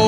Oh.